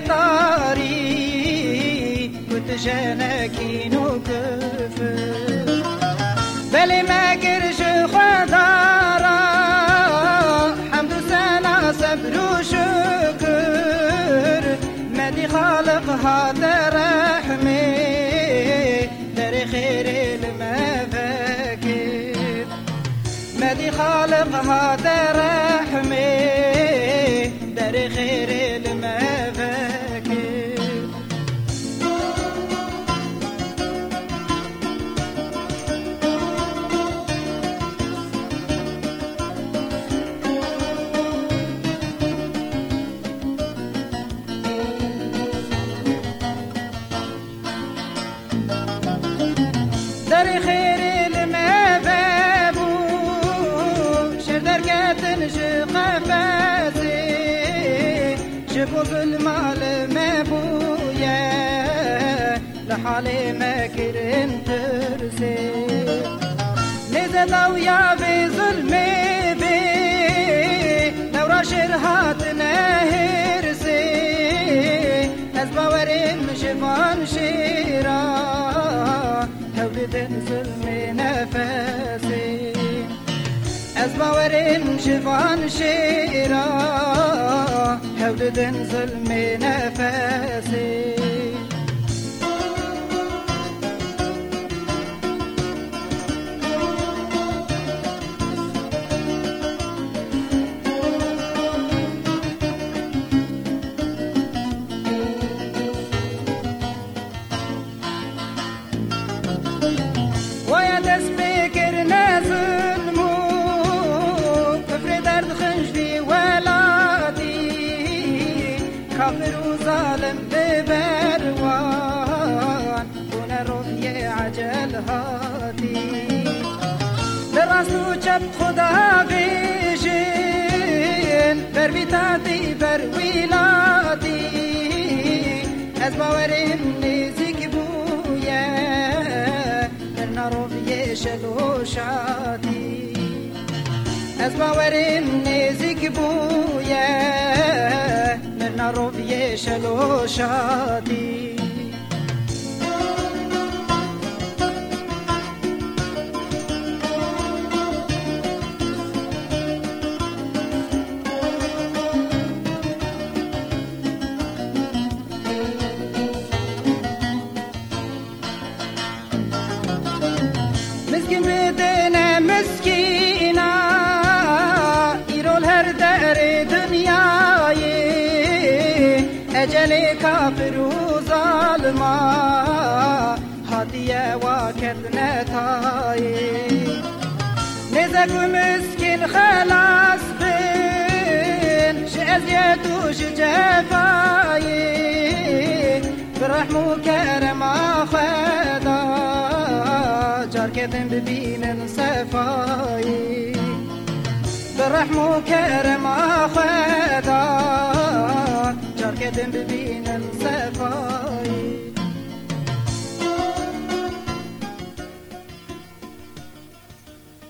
طاري قلت جانا كينو كف بلي ما كرش خضارة حمد سنة صبر وشكر. ما دي خالق هذا رحمي داري خير المفاكر. ما دي خالق هذا رحمي در خير المفاكر در خير المبابو شردر كاتن شقفازي شبوز المال مبويا لحالي ما كرن ترسي. نزل يا بظلمي بي لو راشر هات نهرسي أزباورين شفان شيرا هولد ظلمي نفسي. أزباورين شفان شيرا هولد ظلمي نفسي ويا تسبيكر كافر وظالم ببروان كون الرفي عجل هادي لراسو جب خدا بيجين بر بيتاتي بر ويلادي از باورين نزيك بويا النار يشلو شادي از باورين نزيك بويا نروی شلو شادی. مسکین بدنه مسکین أجلي كافر وظالما هادية وكتنا تاي نزك ومسكين خلاص بين شأزيت وش جفاي برحم وكرم أخذا جار كتن ببين صفاي برحم وكرم أخذا